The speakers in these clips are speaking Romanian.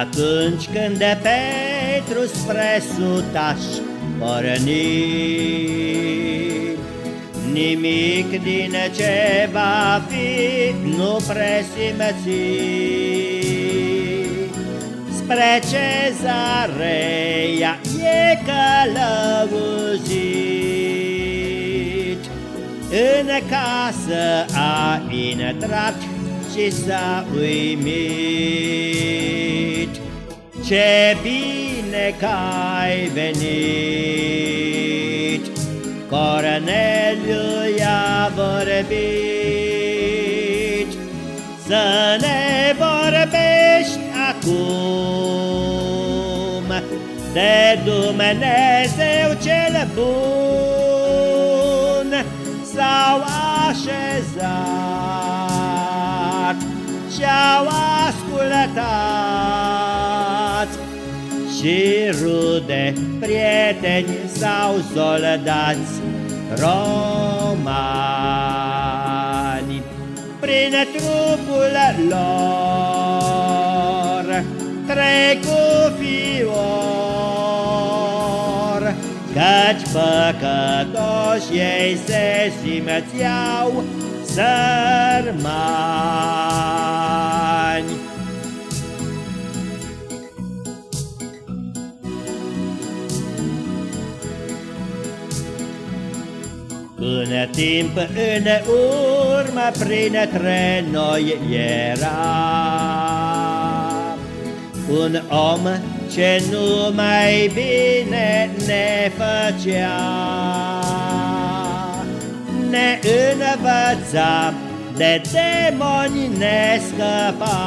Atunci când de Petru spre sutaș porni, Nimic din ce va fi nu presimți. Spre cezarea e călăuzit, În casă a intrat și s-a uimit. Ce bine că ai venit, Corneliu i-a vorbit, Să ne vorbești acum De Dumnezeu cel bun. S-au așezat și-au ascultat Și rude, prieteni sau soldați romani Prin trupul lor trec cu fior Căci păcătoși ei se simțeau sărmani În timp în urmă printre noi era. Un om ce nu mai bine ne făcea Ne învăța, de demoni ne scăpa.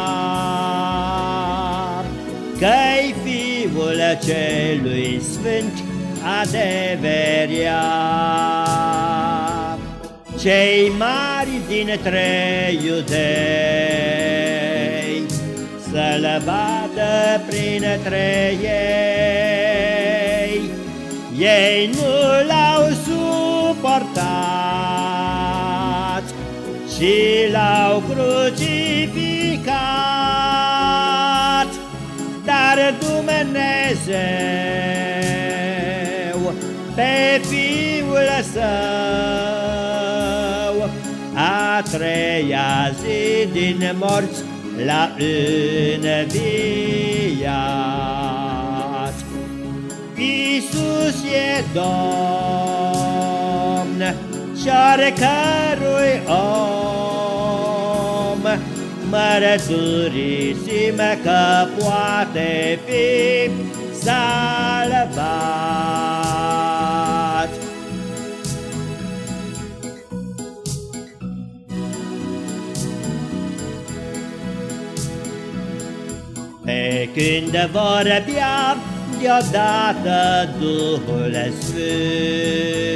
Că-i Fiul celui Sfânt adeveria cei mari dintre iudei Să-l vadă printre ei. Ei nu l-au suportat Și l-au crucificat. Dar Dumnezeu pe Fiul Său A treia zi din morți l-a înviat. Iisus e Domn și oricărui om. Mărăturisim că poate fi salvat Pe când vorbea deodată Duhul Sfânt.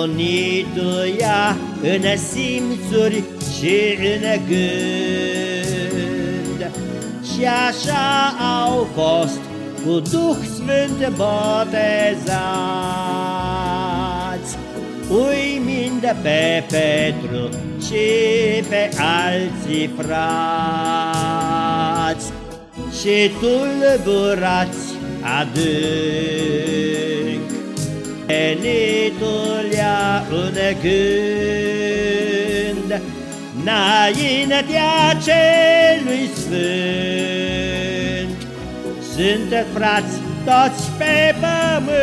Unituia în simțuri și în gând. Și așa au fost cu Duh Sfânt botezați. Uimind pe Petru și pe alții frați Și tulburați adânc Venitul ia un gând. Înaintea celui sfânt Sunt frați toți pe pământ.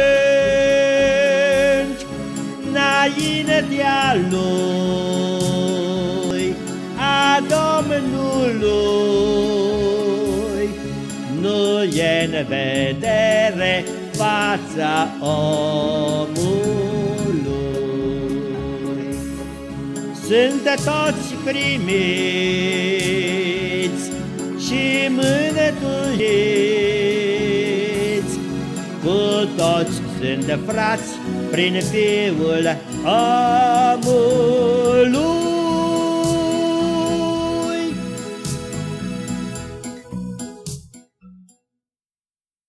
Înaintea lui A Domnului e în vedere fața omului. Sunt toți primiți și mânătuiți, cu toți sunt frați prin Fiul omului.